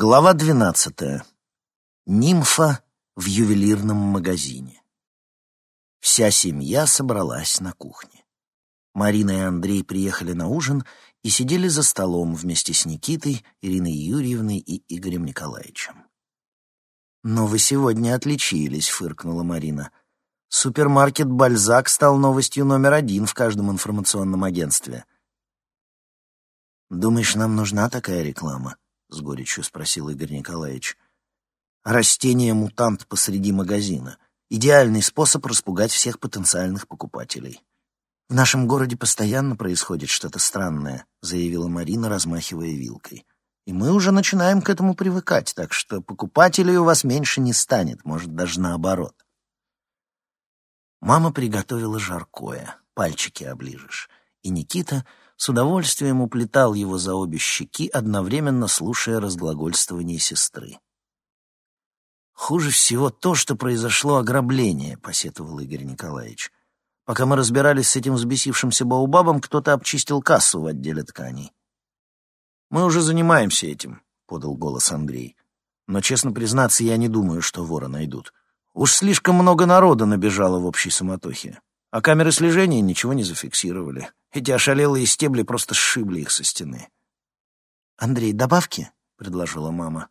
Глава двенадцатая. Нимфа в ювелирном магазине. Вся семья собралась на кухне. Марина и Андрей приехали на ужин и сидели за столом вместе с Никитой, Ириной Юрьевной и Игорем Николаевичем. «Но вы сегодня отличились», — фыркнула Марина. «Супермаркет «Бальзак» стал новостью номер один в каждом информационном агентстве». «Думаешь, нам нужна такая реклама?» — с горечью спросил Игорь Николаевич. «Растение-мутант посреди магазина. Идеальный способ распугать всех потенциальных покупателей». «В нашем городе постоянно происходит что-то странное», — заявила Марина, размахивая вилкой. «И мы уже начинаем к этому привыкать, так что покупателей у вас меньше не станет, может, даже наоборот». Мама приготовила жаркое, пальчики оближешь, и Никита с удовольствием уплетал его за обе щеки, одновременно слушая разглагольствование сестры. «Хуже всего то, что произошло ограбление», — посетовал Игорь Николаевич. «Пока мы разбирались с этим взбесившимся баубабом, кто-то обчистил кассу в отделе тканей». «Мы уже занимаемся этим», — подал голос Андрей. «Но, честно признаться, я не думаю, что вора найдут. Уж слишком много народа набежало в общей суматохе, а камеры слежения ничего не зафиксировали. Эти ошалелые стебли просто сшибли их со стены. «Андрей, добавки?» — предложила мама.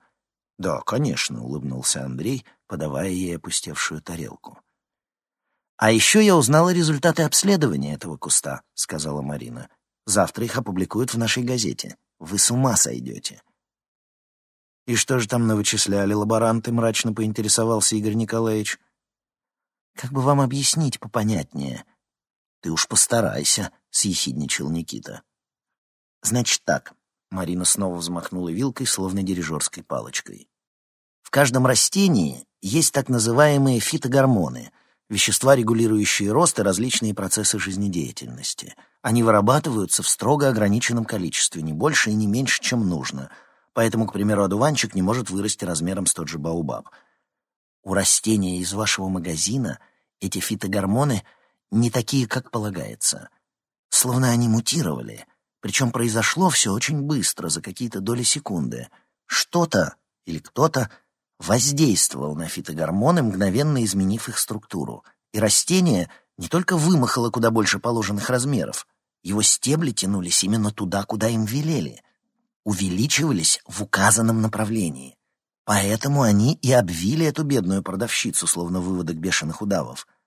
«Да, конечно», — улыбнулся Андрей, подавая ей опустевшую тарелку. «А еще я узнала результаты обследования этого куста», — сказала Марина. «Завтра их опубликуют в нашей газете. Вы с ума сойдете». «И что же там навычисляли лаборанты?» — мрачно поинтересовался Игорь Николаевич. «Как бы вам объяснить попонятнее?» «Ты уж постарайся», — съехидничал Никита. «Значит так», — Марина снова взмахнула вилкой, словно дирижерской палочкой. «В каждом растении есть так называемые фитогормоны — вещества, регулирующие рост и различные процессы жизнедеятельности. Они вырабатываются в строго ограниченном количестве, не больше и не меньше, чем нужно. Поэтому, к примеру, одуванчик не может вырасти размером с тот же баобаб. У растения из вашего магазина эти фитогормоны — не такие, как полагается. Словно они мутировали, причем произошло все очень быстро, за какие-то доли секунды. Что-то или кто-то воздействовал на фитогормоны, мгновенно изменив их структуру. И растение не только вымахало куда больше положенных размеров, его стебли тянулись именно туда, куда им велели, увеличивались в указанном направлении. Поэтому они и обвили эту бедную продавщицу, словно выводок бешеных удавов —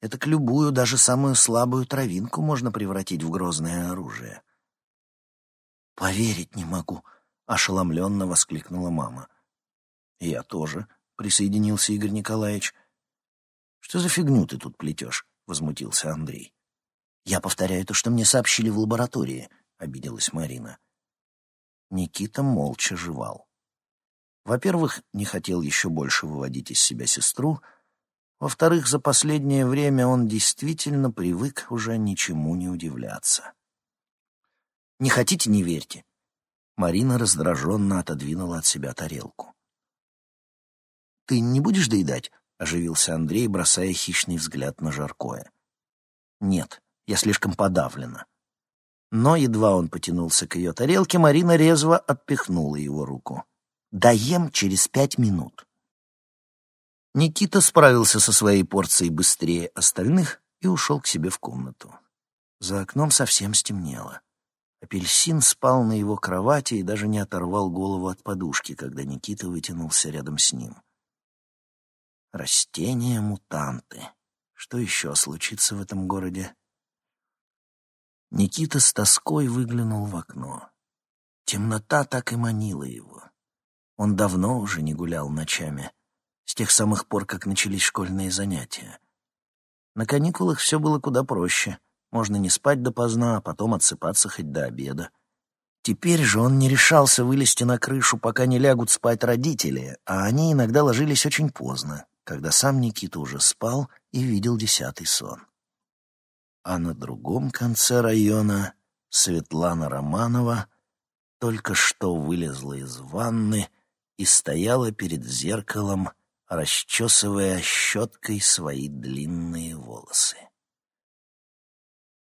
это к любую, даже самую слабую травинку можно превратить в грозное оружие. «Поверить не могу», — ошеломленно воскликнула мама. «Я тоже», — присоединился Игорь Николаевич. «Что за фигню ты тут плетешь?» — возмутился Андрей. «Я повторяю то, что мне сообщили в лаборатории», — обиделась Марина. Никита молча жевал. Во-первых, не хотел еще больше выводить из себя сестру — во-вторых, за последнее время он действительно привык уже ничему не удивляться. «Не хотите — не верьте». Марина раздраженно отодвинула от себя тарелку. «Ты не будешь доедать?» — оживился Андрей, бросая хищный взгляд на жаркое. «Нет, я слишком подавлена». Но едва он потянулся к ее тарелке, Марина резво отпихнула его руку. «Доем через пять минут». Никита справился со своей порцией быстрее остальных и ушел к себе в комнату. За окном совсем стемнело. Апельсин спал на его кровати и даже не оторвал голову от подушки, когда Никита вытянулся рядом с ним. Растения-мутанты. Что еще случится в этом городе? Никита с тоской выглянул в окно. Темнота так и манила его. Он давно уже не гулял ночами с тех самых пор, как начались школьные занятия. На каникулах все было куда проще. Можно не спать допоздна, а потом отсыпаться хоть до обеда. Теперь же он не решался вылезти на крышу, пока не лягут спать родители, а они иногда ложились очень поздно, когда сам Никита уже спал и видел десятый сон. А на другом конце района Светлана Романова только что вылезла из ванны и стояла перед зеркалом, расчесывая щеткой свои длинные волосы.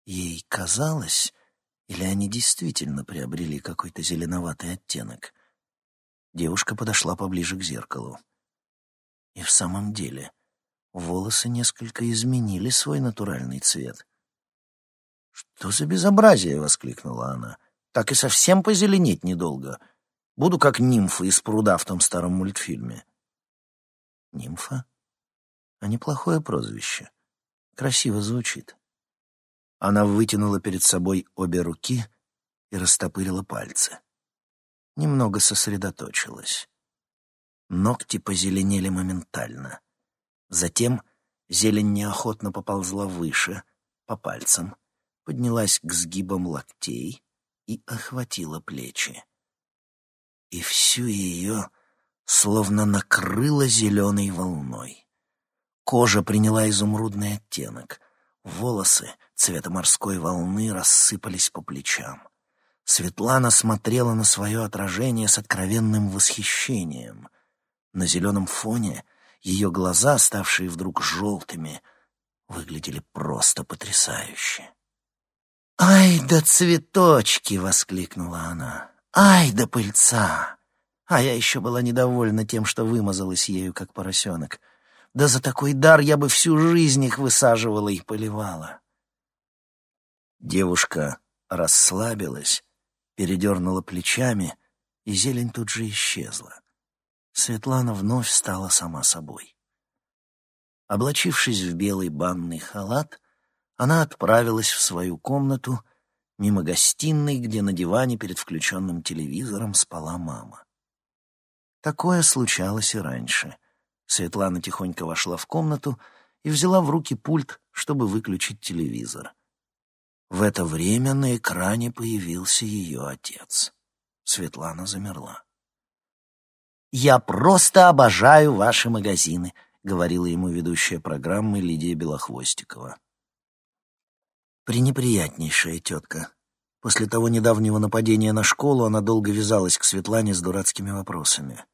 Ей казалось, или они действительно приобрели какой-то зеленоватый оттенок, Девушка подошла поближе к зеркалу. И в самом деле волосы несколько изменили свой натуральный цвет. «Что за безобразие!» — воскликнула она. «Так и совсем позеленеть недолго. Буду как нимфа из пруда в том старом мультфильме». «Нимфа? А неплохое прозвище. Красиво звучит». Она вытянула перед собой обе руки и растопырила пальцы. Немного сосредоточилась. Ногти позеленели моментально. Затем зелень неохотно поползла выше, по пальцам, поднялась к сгибам локтей и охватила плечи. И всю ее словно накрыло зеленой волной. Кожа приняла изумрудный оттенок. Волосы цвета морской волны рассыпались по плечам. Светлана смотрела на свое отражение с откровенным восхищением. На зеленом фоне ее глаза, ставшие вдруг желтыми, выглядели просто потрясающе. «Ай да цветочки!» — воскликнула она. «Ай да пыльца!» А я еще была недовольна тем, что вымазалась ею, как поросенок. Да за такой дар я бы всю жизнь их высаживала и поливала. Девушка расслабилась, передернула плечами, и зелень тут же исчезла. Светлана вновь стала сама собой. Облачившись в белый банный халат, она отправилась в свою комнату, мимо гостиной, где на диване перед включенным телевизором спала мама. Такое случалось и раньше. Светлана тихонько вошла в комнату и взяла в руки пульт, чтобы выключить телевизор. В это время на экране появился ее отец. Светлана замерла. «Я просто обожаю ваши магазины», — говорила ему ведущая программы Лидия Белохвостикова. Пренеприятнейшая тетка. После того недавнего нападения на школу она долго вязалась к Светлане с дурацкими вопросами.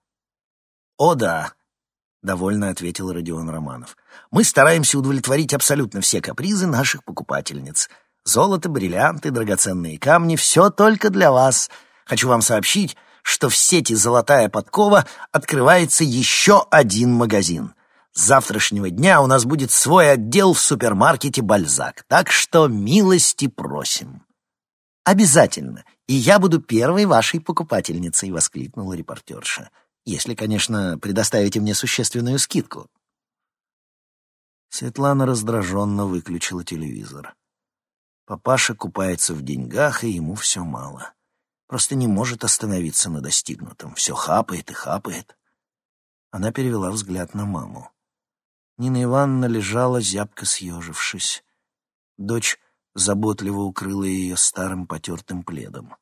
«О да», — довольно ответил Родион Романов. «Мы стараемся удовлетворить абсолютно все капризы наших покупательниц. Золото, бриллианты, драгоценные камни — все только для вас. Хочу вам сообщить, что в сети «Золотая подкова» открывается еще один магазин. Завтрашнего дня у нас будет свой отдел в супермаркете «Бальзак», так что милости просим. «Обязательно, и я буду первой вашей покупательницей», — воскликнула репортерша. «Если, конечно, предоставите мне существенную скидку». Светлана раздраженно выключила телевизор. Папаша купается в деньгах, и ему все мало. Просто не может остановиться на достигнутом. Все хапает и хапает. Она перевела взгляд на маму. Нина Ивановна лежала, зябко съежившись. Дочь заботливо укрыла ее старым потертым пледом.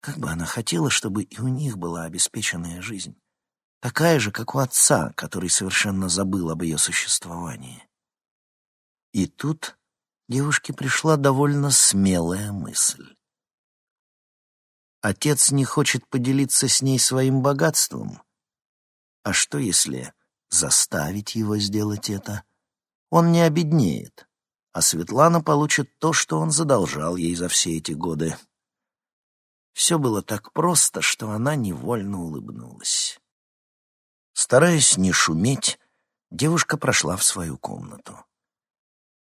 Как бы она хотела, чтобы и у них была обеспеченная жизнь. Такая же, как у отца, который совершенно забыл об ее существовании. И тут девушке пришла довольно смелая мысль. Отец не хочет поделиться с ней своим богатством. А что если заставить его сделать это. Он не обеднеет, а Светлана получит то, что он задолжал ей за все эти годы. Все было так просто, что она невольно улыбнулась. Стараясь не шуметь, девушка прошла в свою комнату.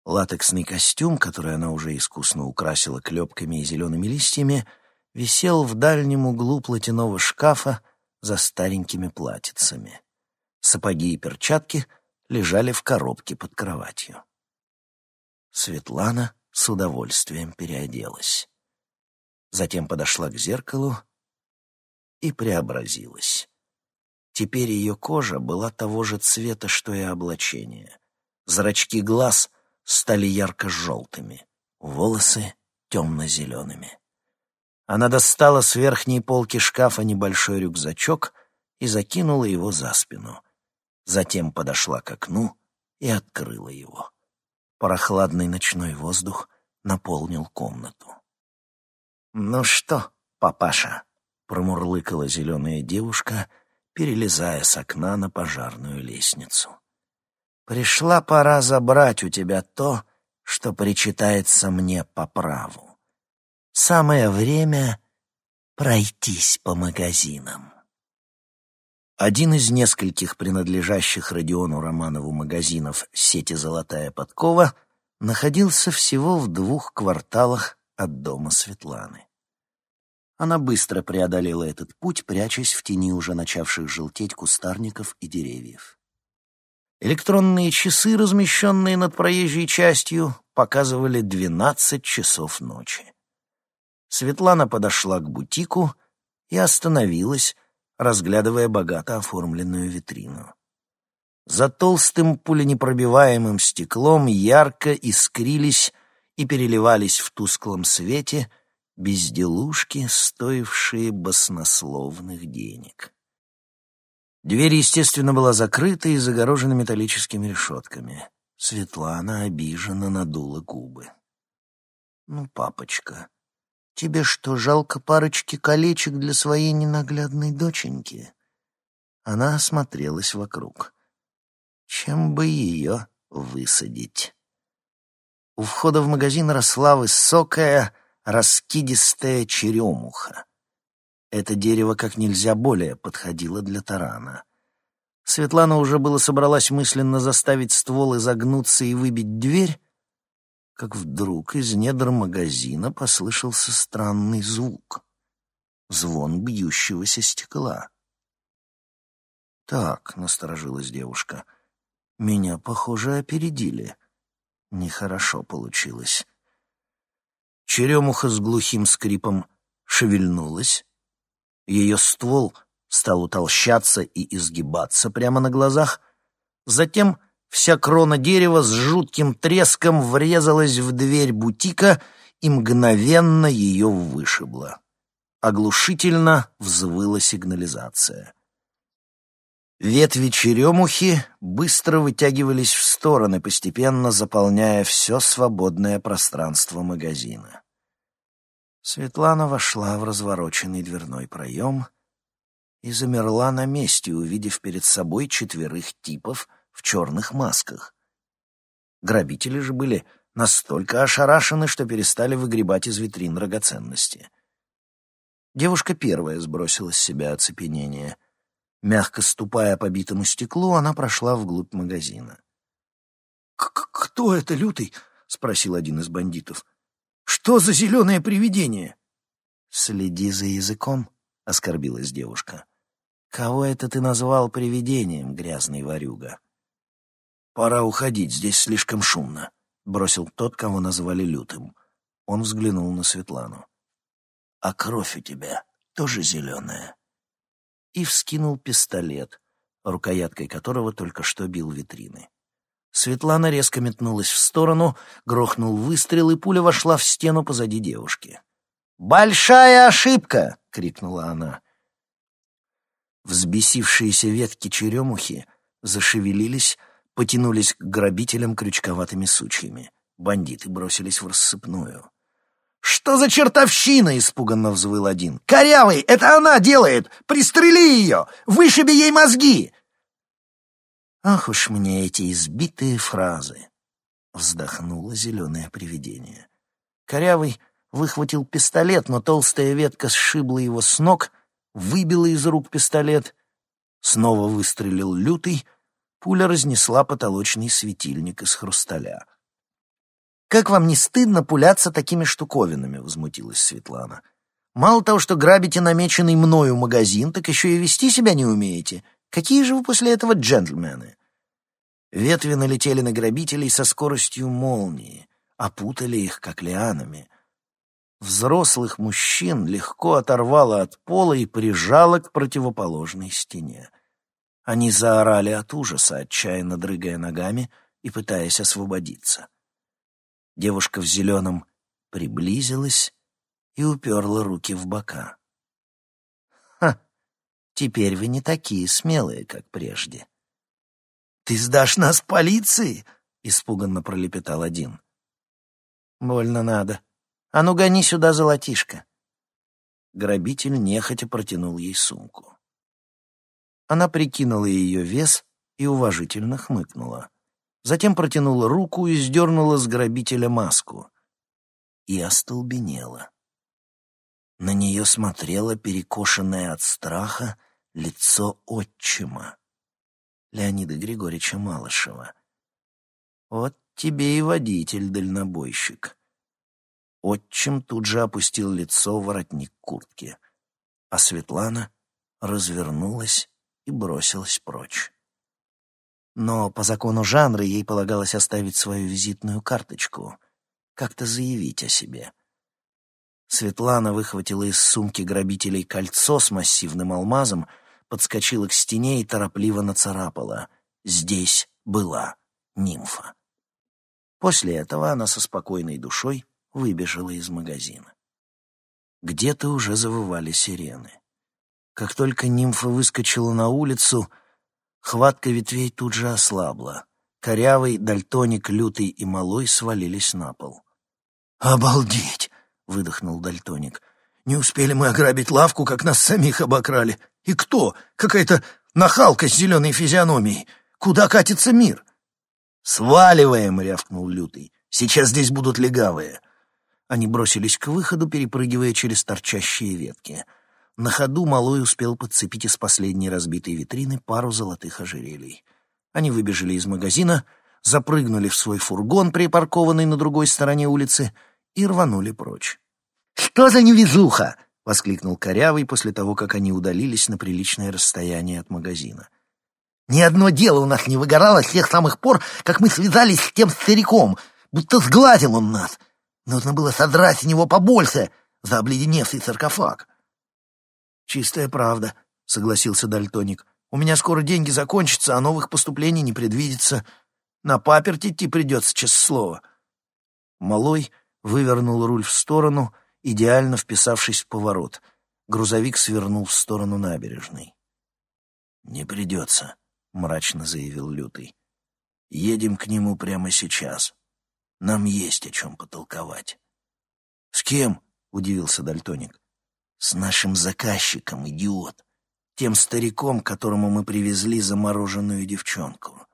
Латексный костюм, который она уже искусно украсила клепками и зелеными листьями, висел в дальнем углу платяного шкафа за старенькими платьицами. Сапоги и перчатки лежали в коробке под кроватью. Светлана с удовольствием переоделась. Затем подошла к зеркалу и преобразилась. Теперь ее кожа была того же цвета, что и облачение. Зрачки глаз стали ярко-желтыми, волосы — темно-зелеными. Она достала с верхней полки шкафа небольшой рюкзачок и закинула его за спину — затем подошла к окну и открыла его. Прохладный ночной воздух наполнил комнату. «Ну что, папаша?» — промурлыкала зеленая девушка, перелезая с окна на пожарную лестницу. «Пришла пора забрать у тебя то, что причитается мне по праву. Самое время пройтись по магазинам». Один из нескольких принадлежащих Родиону Романову магазинов сети «Золотая подкова» находился всего в двух кварталах от дома Светланы. Она быстро преодолела этот путь, прячась в тени уже начавших желтеть кустарников и деревьев. Электронные часы, размещенные над проезжей частью, показывали двенадцать часов ночи. Светлана подошла к бутику и остановилась, разглядывая богато оформленную витрину. За толстым пуленепробиваемым стеклом ярко искрились и переливались в тусклом свете безделушки, стоившие баснословных денег. Дверь, естественно, была закрыта и загорожена металлическими решетками. Светлана обиженно надула губы. «Ну, папочка, тебе что, жалко парочки колечек для своей ненаглядной доченьки?» Она осмотрелась вокруг. Чем бы ее высадить? У входа в магазин росла высокая, раскидистая черемуха. Это дерево как нельзя более подходило для тарана. Светлана уже было собралась мысленно заставить ствол изогнуться и выбить дверь, как вдруг из недр магазина послышался странный звук — звон бьющегося стекла. «Так», — насторожилась девушка, — «меня, похоже, опередили. Нехорошо получилось». Черемуха с глухим скрипом шевельнулась. Ее ствол стал утолщаться и изгибаться прямо на глазах. Затем вся крона дерева с жутким треском врезалась в дверь бутика и мгновенно ее вышибла. Оглушительно взвыла сигнализация. Ветви черемухи быстро вытягивались в стороны, постепенно заполняя все свободное пространство магазина. Светлана вошла в развороченный дверной проем и замерла на месте, увидев перед собой четверых типов в черных масках. Грабители же были настолько ошарашены, что перестали выгребать из витрин драгоценности. Девушка первая сбросила с себя оцепенение. Мягко ступая по битому стеклу, она прошла вглубь магазина. «Кто это, Лютый?» — спросил один из бандитов. Что за зеленое привидение?» «Следи за языком», — оскорбилась девушка. «Кого это ты назвал привидением, грязный ворюга?» «Пора уходить, здесь слишком шумно», — бросил тот, кого назвали Лютым. Он взглянул на Светлану. «А кровь у тебя тоже зеленая?» И вскинул пистолет, рукояткой которого только что бил витрины. Светлана резко метнулась в сторону, грохнул выстрел, и пуля вошла в стену позади девушки. «Большая ошибка!» — крикнула она. Взбесившиеся ветки черемухи зашевелились, потянулись к грабителям крючковатыми сучьями. Бандиты бросились в рассыпную. «Что за чертовщина?» — испуганно взвыл один. «Корявый! Это она делает! Пристрели ее! Вышиби ей мозги!» Ах уж мне эти избитые фразы! Вздохнуло зеленое привидение. Корявый выхватил пистолет, но толстая ветка сшибла его с ног, выбила из рук пистолет. Снова выстрелил лютый, пуля разнесла потолочный светильник из хрусталя. «Как вам не стыдно пуляться такими штуковинами?» — возмутилась Светлана. «Мало того, что грабите намеченный мною магазин, так еще и вести себя не умеете. Какие же вы после этого джентльмены? Ветви налетели на грабителей со скоростью молнии, опутали их, как лианами. Взрослых мужчин легко оторвало от пола и прижало к противоположной стене. Они заорали от ужаса, отчаянно дрыгая ногами и пытаясь освободиться. Девушка в зеленом приблизилась и уперла руки в бока. «Ха! Теперь вы не такие смелые, как прежде». «Ты сдашь нас полиции?» — испуганно пролепетал один. «Больно надо. А ну гони сюда золотишко». Грабитель нехотя протянул ей сумку. Она прикинула ее вес и уважительно хмыкнула. Затем протянула руку и сдернула с грабителя маску. И остолбенела. На нее смотрела перекошенная от страха, лицо отчима, Леонида Григорьевича Малышева. Вот тебе и водитель-дальнобойщик. Отчим тут же опустил лицо в воротник куртки, а Светлана развернулась и бросилась прочь. Но по закону жанра ей полагалось оставить свою визитную карточку, как-то заявить о себе. Светлана выхватила из сумки грабителей кольцо с массивным алмазом, подскочила к стене и торопливо нацарапала. Здесь была нимфа. После этого она со спокойной душой выбежала из магазина. Где-то уже завывали сирены. Как только нимфа выскочила на улицу, хватка ветвей тут же ослабла. Корявый, дальтоник, лютый и малой свалились на пол. «Обалдеть!» — выдохнул дальтоник. «Не успели мы ограбить лавку, как нас самих обокрали. И кто? Какая-то нахалка с зеленой физиономией. Куда катится мир?» «Сваливаем!» — рявкнул лютый. «Сейчас здесь будут легавые». Они бросились к выходу, перепрыгивая через торчащие ветки. На ходу Малой успел подцепить из последней разбитой витрины пару золотых ожерелий. Они выбежали из магазина, запрыгнули в свой фургон, припаркованный на другой стороне улицы, и рванули прочь. «Что за невезуха!» — воскликнул Корявый после того, как они удалились на приличное расстояние от магазина. «Ни одно дело у нас не выгорало с тех самых пор, как мы связались с тем стариком, будто сгладил он нас. Нужно было содрать с него побольше за обледеневший саркофаг. «Чистая правда», — согласился Дальтоник. «У меня скоро деньги закончатся, а новых поступлений не предвидится. На паперть идти придется, честное слово». Малой вывернул руль в сторону, идеально вписавшись в поворот. Грузовик свернул в сторону набережной. «Не придется», — мрачно заявил Лютый. «Едем к нему прямо сейчас». Нам есть о чем потолковать. — С кем? — удивился Дальтоник. — С нашим заказчиком, идиот. Тем стариком, которому мы привезли замороженную девчонку.